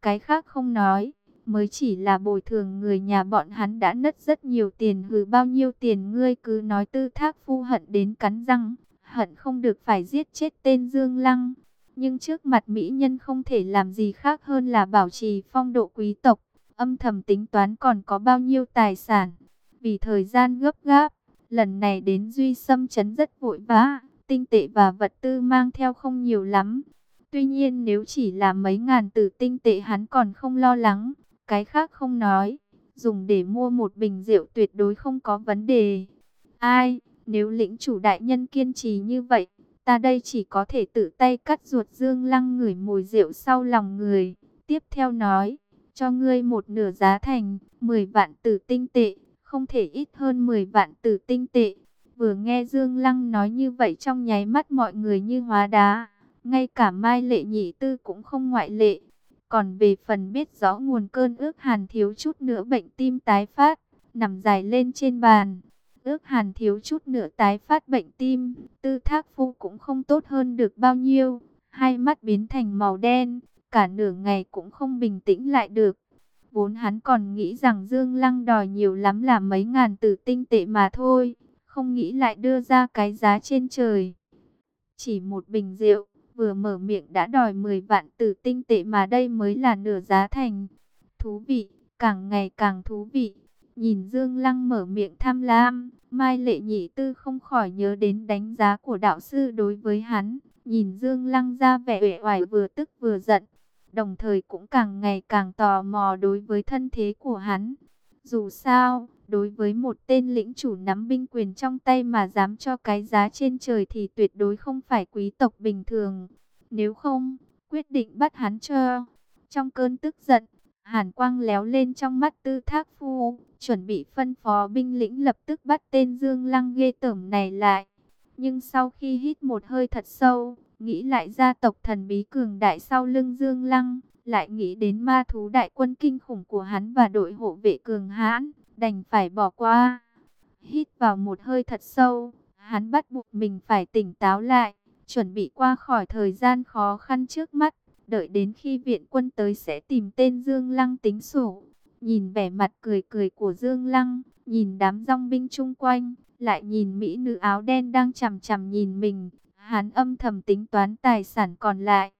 Cái khác không nói, mới chỉ là bồi thường người nhà bọn hắn đã nất rất nhiều tiền hừ bao nhiêu tiền ngươi cứ nói tư thác phu hận đến cắn răng, hận không được phải giết chết tên Dương Lăng. Nhưng trước mặt mỹ nhân không thể làm gì khác hơn là bảo trì phong độ quý tộc, âm thầm tính toán còn có bao nhiêu tài sản. Vì thời gian gấp gáp, lần này đến Duy Sâm chấn rất vội vã, tinh tệ và vật tư mang theo không nhiều lắm. Tuy nhiên nếu chỉ là mấy ngàn tử tinh tệ hắn còn không lo lắng, cái khác không nói, dùng để mua một bình rượu tuyệt đối không có vấn đề. Ai, nếu lĩnh chủ đại nhân kiên trì như vậy, ta đây chỉ có thể tự tay cắt ruột dương lăng ngửi mùi rượu sau lòng người. Tiếp theo nói, cho ngươi một nửa giá thành, 10 vạn tử tinh tệ, không thể ít hơn 10 vạn tử tinh tệ. Vừa nghe Dương Lăng nói như vậy trong nháy mắt mọi người như hóa đá, ngay cả Mai Lệ Nhị Tư cũng không ngoại lệ. Còn về phần biết rõ nguồn cơn ước hàn thiếu chút nữa bệnh tim tái phát, nằm dài lên trên bàn. Ước hàn thiếu chút nữa tái phát bệnh tim, tư thác phu cũng không tốt hơn được bao nhiêu. Hai mắt biến thành màu đen, cả nửa ngày cũng không bình tĩnh lại được. Vốn hắn còn nghĩ rằng Dương Lăng đòi nhiều lắm là mấy ngàn tử tinh tệ mà thôi, không nghĩ lại đưa ra cái giá trên trời. Chỉ một bình rượu, vừa mở miệng đã đòi 10 vạn tử tinh tệ mà đây mới là nửa giá thành. Thú vị, càng ngày càng thú vị. Nhìn Dương Lăng mở miệng tham lam, Mai Lệ Nhị Tư không khỏi nhớ đến đánh giá của đạo sư đối với hắn. Nhìn Dương Lăng ra vẻ uể oải vừa tức vừa giận, đồng thời cũng càng ngày càng tò mò đối với thân thế của hắn. Dù sao, đối với một tên lĩnh chủ nắm binh quyền trong tay mà dám cho cái giá trên trời thì tuyệt đối không phải quý tộc bình thường. Nếu không, quyết định bắt hắn cho. Trong cơn tức giận, hàn quang léo lên trong mắt tư thác phu, chuẩn bị phân phó binh lĩnh lập tức bắt tên Dương Lăng ghê tởm này lại. Nhưng sau khi hít một hơi thật sâu, nghĩ lại gia tộc thần bí cường đại sau lưng Dương Lăng, lại nghĩ đến ma thú đại quân kinh khủng của hắn và đội hộ vệ cường hãn, đành phải bỏ qua. Hít vào một hơi thật sâu, hắn bắt buộc mình phải tỉnh táo lại, chuẩn bị qua khỏi thời gian khó khăn trước mắt, đợi đến khi viện quân tới sẽ tìm tên Dương Lăng tính sổ. Nhìn vẻ mặt cười cười của Dương Lăng, nhìn đám rong binh chung quanh, lại nhìn mỹ nữ áo đen đang chằm chằm nhìn mình, hắn âm thầm tính toán tài sản còn lại.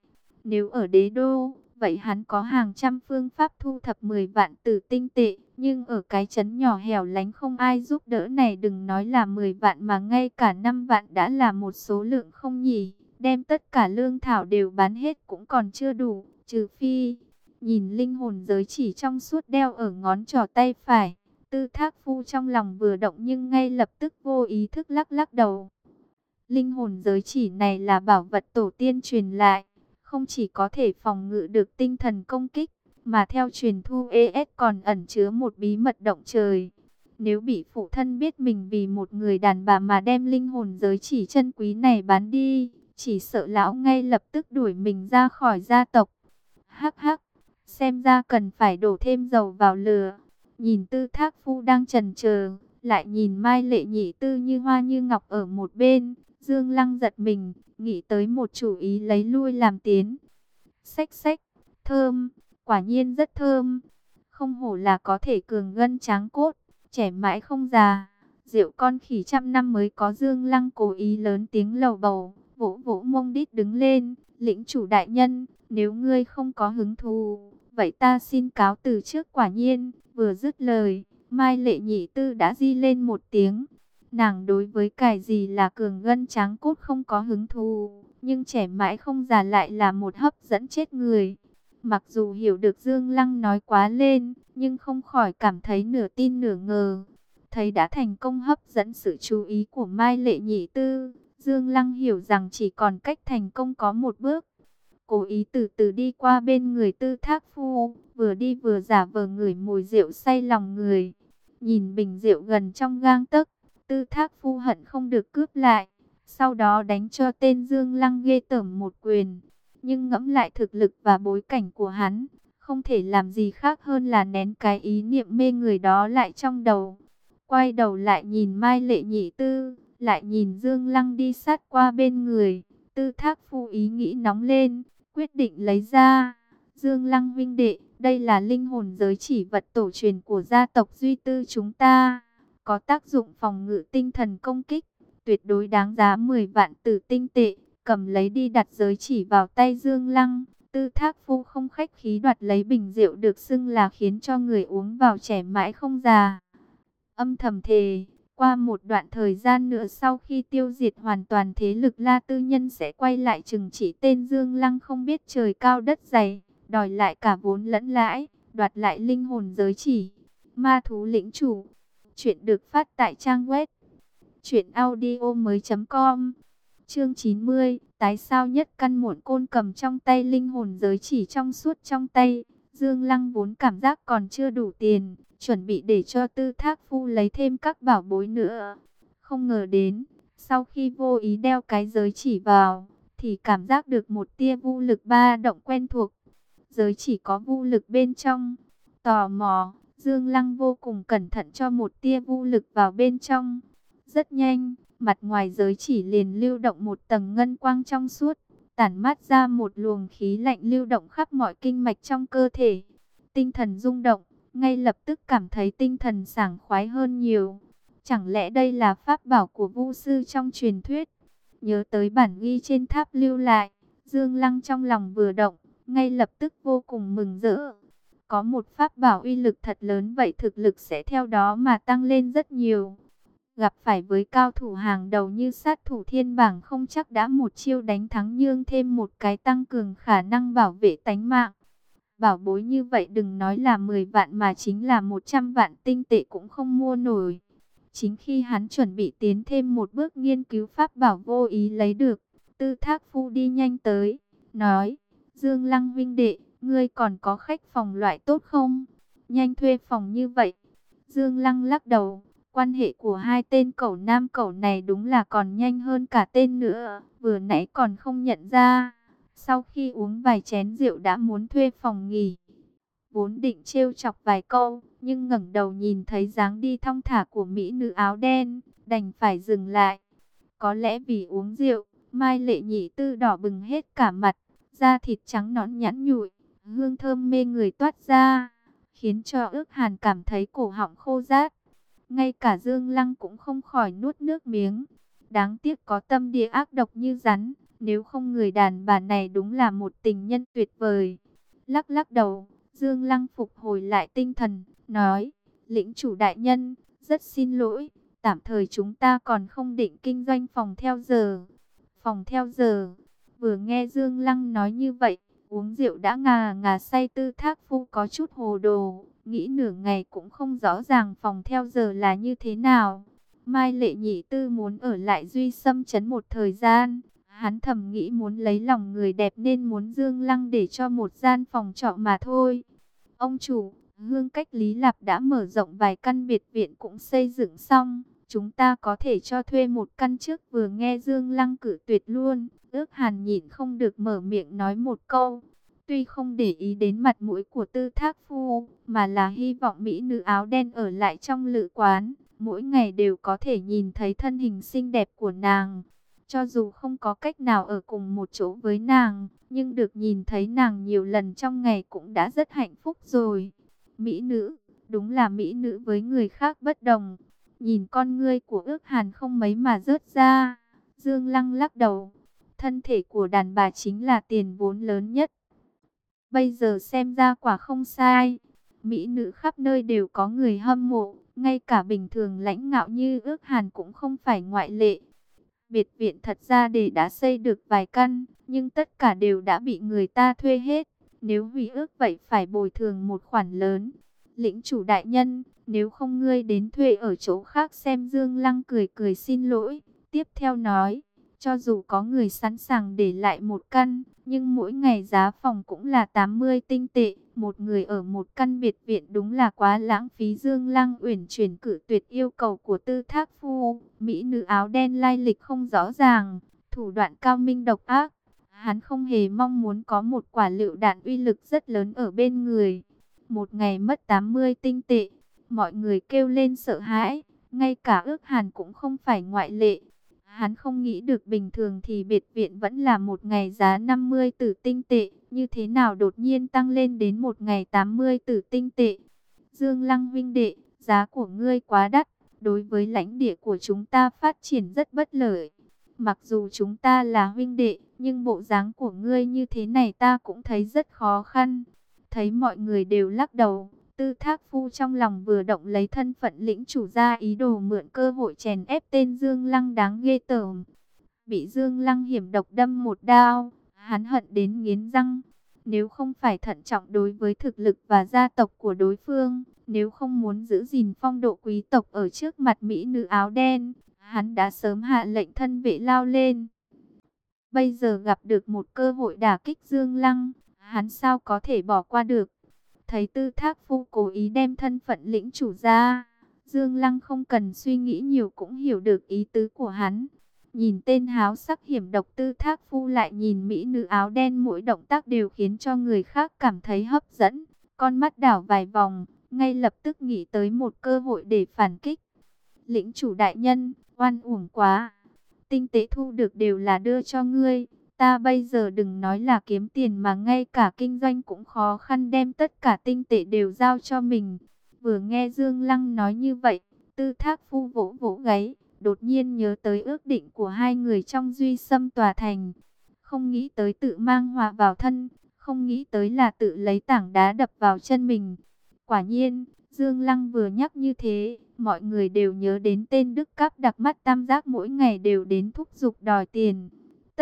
Nếu ở đế đô, vậy hắn có hàng trăm phương pháp thu thập 10 vạn tử tinh tệ, nhưng ở cái chấn nhỏ hẻo lánh không ai giúp đỡ này đừng nói là 10 vạn mà ngay cả 5 vạn đã là một số lượng không nhỉ. Đem tất cả lương thảo đều bán hết cũng còn chưa đủ, trừ phi, nhìn linh hồn giới chỉ trong suốt đeo ở ngón trỏ tay phải. Tư thác phu trong lòng vừa động nhưng ngay lập tức vô ý thức lắc lắc đầu. Linh hồn giới chỉ này là bảo vật tổ tiên truyền lại, không chỉ có thể phòng ngự được tinh thần công kích, mà theo truyền thu ES còn ẩn chứa một bí mật động trời. Nếu bị phụ thân biết mình vì một người đàn bà mà đem linh hồn giới chỉ chân quý này bán đi, chỉ sợ lão ngay lập tức đuổi mình ra khỏi gia tộc. Hắc hắc, xem ra cần phải đổ thêm dầu vào lửa. Nhìn tư thác phu đang trần chờ lại nhìn mai lệ nhị tư như hoa như ngọc ở một bên. Dương Lăng giật mình, nghĩ tới một chủ ý lấy lui làm tiến. Xách xách, thơm, quả nhiên rất thơm. Không hổ là có thể cường gân tráng cốt, trẻ mãi không già. Rượu con khỉ trăm năm mới có Dương Lăng cố ý lớn tiếng lầu bầu, vỗ vỗ mông đít đứng lên. Lĩnh chủ đại nhân, nếu ngươi không có hứng thú, vậy ta xin cáo từ trước quả nhiên. Vừa dứt lời, Mai Lệ Nhị Tư đã di lên một tiếng. Nàng đối với cải gì là cường gân tráng cốt không có hứng thú, nhưng trẻ mãi không già lại là một hấp dẫn chết người. Mặc dù hiểu được Dương Lăng nói quá lên, nhưng không khỏi cảm thấy nửa tin nửa ngờ. Thấy đã thành công hấp dẫn sự chú ý của Mai Lệ Nhị Tư, Dương Lăng hiểu rằng chỉ còn cách thành công có một bước. Cố ý từ từ đi qua bên người tư thác phu, vừa đi vừa giả vờ ngửi mùi rượu say lòng người. Nhìn bình rượu gần trong gang tấc, tư thác phu hận không được cướp lại. Sau đó đánh cho tên Dương Lăng ghê tởm một quyền. Nhưng ngẫm lại thực lực và bối cảnh của hắn, không thể làm gì khác hơn là nén cái ý niệm mê người đó lại trong đầu. Quay đầu lại nhìn Mai Lệ Nhị Tư, lại nhìn Dương Lăng đi sát qua bên người. Tư thác phu ý nghĩ nóng lên, quyết định lấy ra. Dương Lăng vinh đệ, đây là linh hồn giới chỉ vật tổ truyền của gia tộc Duy Tư chúng ta. Có tác dụng phòng ngự tinh thần công kích, tuyệt đối đáng giá 10 vạn tử tinh tệ. Cầm lấy đi đặt giới chỉ vào tay Dương Lăng. Tư thác phu không khách khí đoạt lấy bình rượu được xưng là khiến cho người uống vào trẻ mãi không già. Âm thầm thề, qua một đoạn thời gian nữa sau khi tiêu diệt hoàn toàn thế lực La Tư Nhân sẽ quay lại chừng chỉ tên Dương Lăng không biết trời cao đất dày, đòi lại cả vốn lẫn lãi, đoạt lại linh hồn giới chỉ. Ma thú lĩnh chủ, chuyện được phát tại trang web truyệnaudiomoi.com. Chương 90, tái sao nhất căn muộn côn cầm trong tay linh hồn giới chỉ trong suốt trong tay. Dương Lăng vốn cảm giác còn chưa đủ tiền, chuẩn bị để cho tư thác phu lấy thêm các bảo bối nữa. Không ngờ đến, sau khi vô ý đeo cái giới chỉ vào, thì cảm giác được một tia vô lực ba động quen thuộc. Giới chỉ có vô lực bên trong. Tò mò, Dương Lăng vô cùng cẩn thận cho một tia vũ lực vào bên trong. Rất nhanh, mặt ngoài giới chỉ liền lưu động một tầng ngân quang trong suốt, tản mát ra một luồng khí lạnh lưu động khắp mọi kinh mạch trong cơ thể. Tinh thần rung động, ngay lập tức cảm thấy tinh thần sảng khoái hơn nhiều. Chẳng lẽ đây là pháp bảo của vu sư trong truyền thuyết? Nhớ tới bản ghi trên tháp lưu lại, Dương Lăng trong lòng vừa động, ngay lập tức vô cùng mừng rỡ. Có một pháp bảo uy lực thật lớn vậy thực lực sẽ theo đó mà tăng lên rất nhiều. Gặp phải với cao thủ hàng đầu như sát thủ thiên bảng không chắc đã một chiêu đánh thắng nhưng thêm một cái tăng cường khả năng bảo vệ tánh mạng. Bảo bối như vậy đừng nói là 10 vạn mà chính là 100 vạn tinh tệ cũng không mua nổi. Chính khi hắn chuẩn bị tiến thêm một bước nghiên cứu pháp bảo vô ý lấy được, tư thác phu đi nhanh tới, nói, Dương Lăng Vinh Đệ, ngươi còn có khách phòng loại tốt không? Nhanh thuê phòng như vậy. Dương Lăng lắc đầu, quan hệ của hai tên cẩu nam cẩu này đúng là còn nhanh hơn cả tên nữa, vừa nãy còn không nhận ra. Sau khi uống vài chén rượu đã muốn thuê phòng nghỉ. Vốn định trêu chọc vài câu, nhưng ngẩng đầu nhìn thấy dáng đi thong thả của mỹ nữ áo đen, đành phải dừng lại. Có lẽ vì uống rượu, Mai Lệ Nhị Tư đỏ bừng hết cả mặt, da thịt trắng nõn nhẵn nhụi, hương thơm mê người toát ra, khiến cho ước hàn cảm thấy cổ họng khô rát. Ngay cả Dương Lăng cũng không khỏi nuốt nước miếng. Đáng tiếc có tâm địa ác độc như rắn, nếu không người đàn bà này đúng là một tình nhân tuyệt vời. Lắc lắc đầu, Dương Lăng phục hồi lại tinh thần, nói, lĩnh chủ đại nhân, rất xin lỗi, tạm thời chúng ta còn không định kinh doanh phòng theo giờ. Phòng theo giờ, vừa nghe Dương Lăng nói như vậy, uống rượu đã ngà ngà say tư thác phu có chút hồ đồ, nghĩ nửa ngày cũng không rõ ràng phòng theo giờ là như thế nào. Mai lệ nhị tư muốn ở lại duy xâm chấn một thời gian, Hắn thầm nghĩ muốn lấy lòng người đẹp nên muốn Dương Lăng để cho một gian phòng trọ mà thôi. Ông chủ, hương cách Lý Lạp đã mở rộng vài căn biệt viện cũng xây dựng xong. Chúng ta có thể cho thuê một căn trước vừa nghe Dương Lăng cử tuyệt luôn. Ước hàn nhịn không được mở miệng nói một câu. Tuy không để ý đến mặt mũi của tư thác phu, mà là hy vọng Mỹ nữ áo đen ở lại trong lự quán. Mỗi ngày đều có thể nhìn thấy thân hình xinh đẹp của nàng. Cho dù không có cách nào ở cùng một chỗ với nàng, nhưng được nhìn thấy nàng nhiều lần trong ngày cũng đã rất hạnh phúc rồi. Mỹ nữ, đúng là mỹ nữ với người khác bất đồng. Nhìn con ngươi của ước hàn không mấy mà rớt ra. Dương Lăng lắc đầu. Thân thể của đàn bà chính là tiền vốn lớn nhất. Bây giờ xem ra quả không sai. Mỹ nữ khắp nơi đều có người hâm mộ. Ngay cả bình thường lãnh ngạo như ước hàn cũng không phải ngoại lệ. Biệt viện thật ra để đã xây được vài căn, nhưng tất cả đều đã bị người ta thuê hết. Nếu hủy ước vậy phải bồi thường một khoản lớn. Lĩnh chủ đại nhân, nếu không ngươi đến thuê ở chỗ khác xem Dương Lăng cười cười xin lỗi. Tiếp theo nói, cho dù có người sẵn sàng để lại một căn, nhưng mỗi ngày giá phòng cũng là 80 tinh tệ. Một người ở một căn biệt viện đúng là quá lãng phí Dương Lăng uyển chuyển cử tuyệt yêu cầu của tư thác phu. Mỹ nữ áo đen lai lịch không rõ ràng, thủ đoạn cao minh độc ác. Hắn không hề mong muốn có một quả lựu đạn uy lực rất lớn ở bên người. Một ngày mất 80 tinh tệ, mọi người kêu lên sợ hãi, ngay cả ước hàn cũng không phải ngoại lệ. Hắn không nghĩ được bình thường thì biệt viện vẫn là một ngày giá 50 tử tinh tệ, như thế nào đột nhiên tăng lên đến một ngày 80 tử tinh tệ. Dương Lăng huynh đệ, giá của ngươi quá đắt, đối với lãnh địa của chúng ta phát triển rất bất lợi. Mặc dù chúng ta là huynh đệ, nhưng bộ dáng của ngươi như thế này ta cũng thấy rất khó khăn. Thấy mọi người đều lắc đầu, tư thác phu trong lòng vừa động lấy thân phận lĩnh chủ ra ý đồ mượn cơ hội chèn ép tên Dương Lăng đáng ghê tởm. Bị Dương Lăng hiểm độc đâm một đao, hắn hận đến nghiến răng. Nếu không phải thận trọng đối với thực lực và gia tộc của đối phương, nếu không muốn giữ gìn phong độ quý tộc ở trước mặt Mỹ nữ áo đen, hắn đã sớm hạ lệnh thân vệ lao lên. Bây giờ gặp được một cơ hội đả kích Dương Lăng, hắn sao có thể bỏ qua được. Thấy tư thác phu cố ý đem thân phận lĩnh chủ ra, Dương Lăng không cần suy nghĩ nhiều cũng hiểu được ý tứ của hắn. Nhìn tên háo sắc hiểm độc tư thác phu lại nhìn mỹ nữ áo đen mỗi động tác đều khiến cho người khác cảm thấy hấp dẫn. Con mắt đảo vài vòng, ngay lập tức nghĩ tới một cơ hội để phản kích. Lĩnh chủ đại nhân, oan uổng quá. Tinh tế thu được đều là đưa cho ngươi. Ta bây giờ đừng nói là kiếm tiền mà ngay cả kinh doanh cũng khó khăn đem tất cả tinh tệ đều giao cho mình. Vừa nghe Dương Lăng nói như vậy, tư thác phu vỗ vỗ gáy, đột nhiên nhớ tới ước định của hai người trong duy xâm tòa thành. Không nghĩ tới tự mang họa vào thân, không nghĩ tới là tự lấy tảng đá đập vào chân mình. Quả nhiên, Dương Lăng vừa nhắc như thế, mọi người đều nhớ đến tên Đức Cáp đặc mắt tam giác mỗi ngày đều đến thúc giục đòi tiền.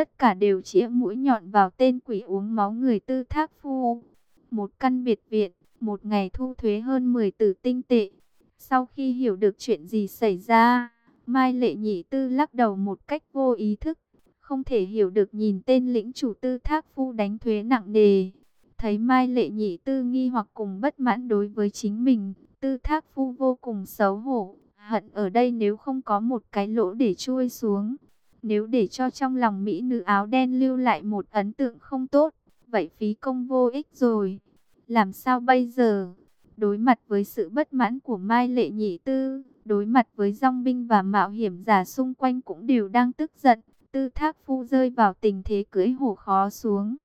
Tất cả đều chĩa mũi nhọn vào tên quỷ uống máu người tư thác phu. Một căn biệt viện, một ngày thu thuế hơn 10 tử tinh tệ. Sau khi hiểu được chuyện gì xảy ra, Mai Lệ Nhị Tư lắc đầu một cách vô ý thức. Không thể hiểu được nhìn tên lĩnh chủ tư thác phu đánh thuế nặng nề. Thấy Mai Lệ Nhị Tư nghi hoặc cùng bất mãn đối với chính mình, tư thác phu vô cùng xấu hổ. Hận ở đây nếu không có một cái lỗ để chui xuống. Nếu để cho trong lòng Mỹ nữ áo đen lưu lại một ấn tượng không tốt, vậy phí công vô ích rồi. Làm sao bây giờ? Đối mặt với sự bất mãn của Mai Lệ Nhị Tư, đối mặt với dòng binh và mạo hiểm giả xung quanh cũng đều đang tức giận. Tư thác phu rơi vào tình thế cưỡi hổ khó xuống.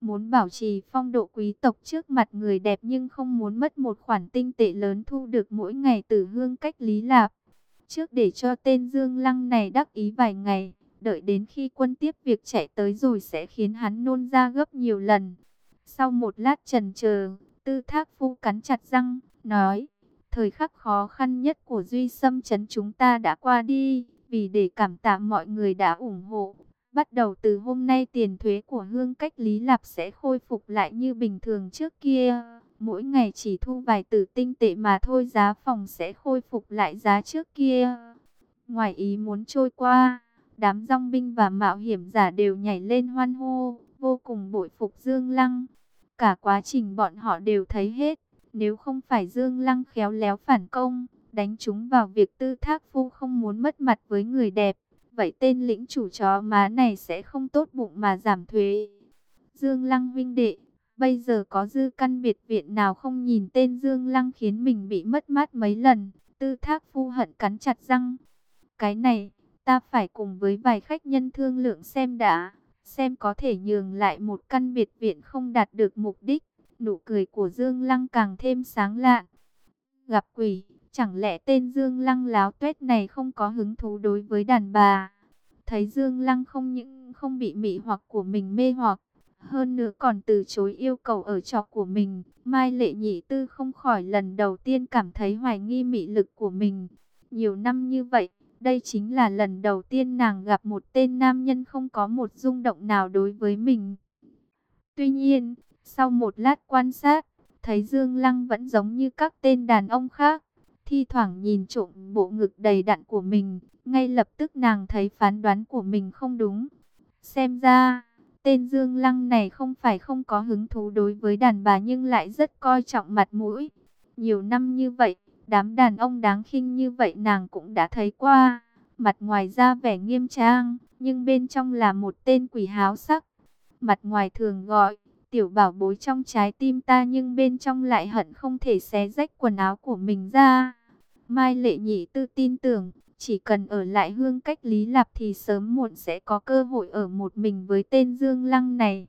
Muốn bảo trì phong độ quý tộc trước mặt người đẹp nhưng không muốn mất một khoản tinh tệ lớn thu được mỗi ngày từ hương cách lý lạp. Trước để cho tên Dương Lăng này đắc ý vài ngày, đợi đến khi quân tiếp việc chạy tới rồi sẽ khiến hắn nôn ra gấp nhiều lần. Sau một lát trần chờ, tư thác phu cắn chặt răng, nói, thời khắc khó khăn nhất của Duy Sâm chấn chúng ta đã qua đi, vì để cảm tạ mọi người đã ủng hộ. Bắt đầu từ hôm nay tiền thuế của hương cách Lý Lạp sẽ khôi phục lại như bình thường trước kia. Mỗi ngày chỉ thu vài tử tinh tệ mà thôi giá phòng sẽ khôi phục lại giá trước kia. Ngoài ý muốn trôi qua, đám rong binh và mạo hiểm giả đều nhảy lên hoan hô, vô cùng bội phục Dương Lăng. Cả quá trình bọn họ đều thấy hết, nếu không phải Dương Lăng khéo léo phản công, đánh chúng vào việc tư thác phu không muốn mất mặt với người đẹp, vậy tên lĩnh chủ chó má này sẽ không tốt bụng mà giảm thuế. Dương Lăng vinh đệ, bây giờ có dư căn biệt viện nào không nhìn tên Dương Lăng khiến mình bị mất mát mấy lần, tư thác phu hận cắn chặt răng. Cái này, ta phải cùng với vài khách nhân thương lượng xem đã, xem có thể nhường lại một căn biệt viện không đạt được mục đích. Nụ cười của Dương Lăng càng thêm sáng lạ Gặp quỷ, chẳng lẽ tên Dương Lăng láo tuét này không có hứng thú đối với đàn bà? Thấy Dương Lăng không những không bị mị hoặc của mình mê hoặc, hơn nữa còn từ chối yêu cầu ở trọ của mình. Mai Lệ Nhị Tư không khỏi lần đầu tiên cảm thấy hoài nghi mị lực của mình. Nhiều năm như vậy, đây chính là lần đầu tiên nàng gặp một tên nam nhân không có một rung động nào đối với mình. Tuy nhiên, Sau một lát quan sát, thấy Dương Lăng vẫn giống như các tên đàn ông khác. Thi thoảng nhìn trộm bộ ngực đầy đặn của mình, ngay lập tức nàng thấy phán đoán của mình không đúng. Xem ra, tên Dương Lăng này không phải không có hứng thú đối với đàn bà nhưng lại rất coi trọng mặt mũi. Nhiều năm như vậy, đám đàn ông đáng khinh như vậy nàng cũng đã thấy qua. Mặt ngoài ra vẻ nghiêm trang, nhưng bên trong là một tên quỷ háo sắc. Mặt ngoài thường gọi, tiểu bảo bối trong trái tim ta nhưng bên trong lại hận không thể xé rách quần áo của mình ra. Mai lệ nhị tư tin tưởng, chỉ cần ở lại hương cách Lý Lạp thì sớm muộn sẽ có cơ hội ở một mình với tên Dương Lăng này.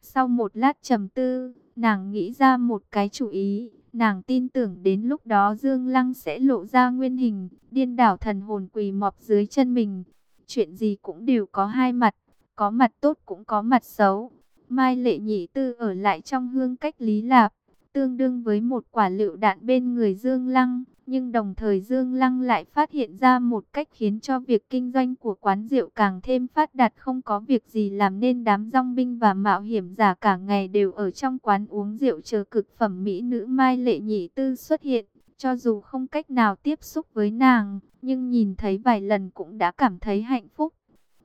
Sau một lát trầm tư, nàng nghĩ ra một cái chủ ý. Nàng tin tưởng đến lúc đó Dương Lăng sẽ lộ ra nguyên hình, điên đảo thần hồn quỳ mọp dưới chân mình. Chuyện gì cũng đều có hai mặt, có mặt tốt cũng có mặt xấu. Mai lệ nhị tư ở lại trong hương cách Lý Lạp, tương đương với một quả lựu đạn bên người Dương Lăng. Nhưng đồng thời Dương Lăng lại phát hiện ra một cách khiến cho việc kinh doanh của quán rượu càng thêm phát đạt không có việc gì làm nên đám rong binh và mạo hiểm giả cả ngày đều ở trong quán uống rượu chờ cực phẩm mỹ nữ Mai Lệ Nhị Tư xuất hiện. Cho dù không cách nào tiếp xúc với nàng, nhưng nhìn thấy vài lần cũng đã cảm thấy hạnh phúc.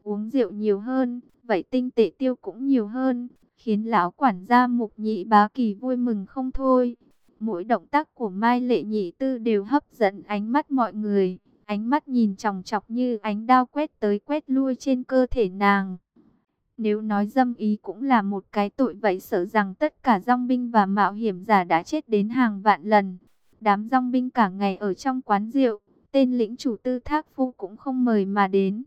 Uống rượu nhiều hơn, vậy tinh tệ tiêu cũng nhiều hơn, khiến lão quản gia mục nhị bá kỳ vui mừng không thôi. Mỗi động tác của Mai Lệ Nhị Tư đều hấp dẫn ánh mắt mọi người. Ánh mắt nhìn chòng chọc như ánh đao quét tới quét lui trên cơ thể nàng. Nếu nói dâm ý cũng là một cái tội vậy sợ rằng tất cả dòng binh và mạo hiểm giả đã chết đến hàng vạn lần. Đám dòng binh cả ngày ở trong quán rượu, tên lĩnh chủ tư thác phu cũng không mời mà đến.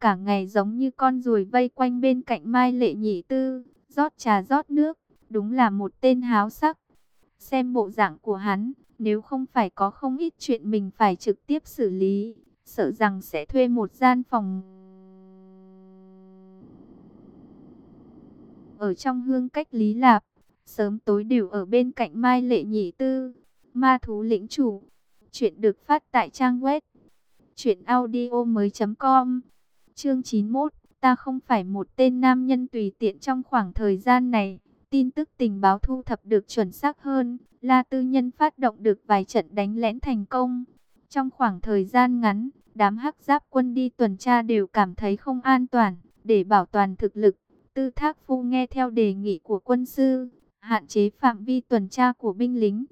Cả ngày giống như con ruồi vây quanh bên cạnh Mai Lệ Nhị Tư, rót trà rót nước, đúng là một tên háo sắc. Xem bộ dạng của hắn, nếu không phải có không ít chuyện mình phải trực tiếp xử lý, sợ rằng sẽ thuê một gian phòng. Ở trong hương cách Lý Lạp, sớm tối đều ở bên cạnh Mai Lệ Nhị Tư, ma thú lĩnh chủ. Chuyện được phát tại trang web truyệnaudiomoi.com. Chương 91, ta không phải một tên nam nhân tùy tiện trong khoảng thời gian này. Tin tức tình báo thu thập được chuẩn xác hơn, La Tư Nhân phát động được vài trận đánh lén thành công. Trong khoảng thời gian ngắn, đám hắc giáp quân đi tuần tra đều cảm thấy không an toàn, để bảo toàn thực lực. Tư Thác Phu nghe theo đề nghị của quân sư, hạn chế phạm vi tuần tra của binh lính.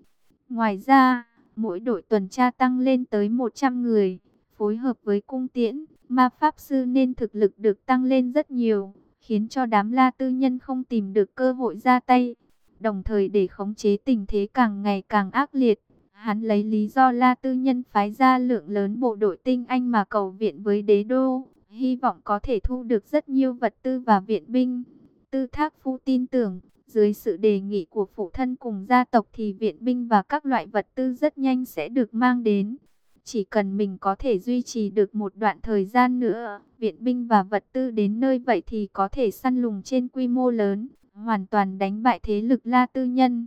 Ngoài ra, mỗi đội tuần tra tăng lên tới 100 người, phối hợp với cung tiễn, ma pháp sư nên thực lực được tăng lên rất nhiều khiến cho đám la tư nhân không tìm được cơ hội ra tay, đồng thời để khống chế tình thế càng ngày càng ác liệt. Hắn lấy lý do la tư nhân phái ra lượng lớn bộ đội tinh anh mà cầu viện với đế đô, hy vọng có thể thu được rất nhiều vật tư và viện binh. Tư thác phu tin tưởng, dưới sự đề nghị của phụ thân cùng gia tộc thì viện binh và các loại vật tư rất nhanh sẽ được mang đến. Chỉ cần mình có thể duy trì được một đoạn thời gian nữa, viện binh và vật tư đến nơi vậy thì có thể săn lùng trên quy mô lớn, hoàn toàn đánh bại thế lực La Tư Nhân.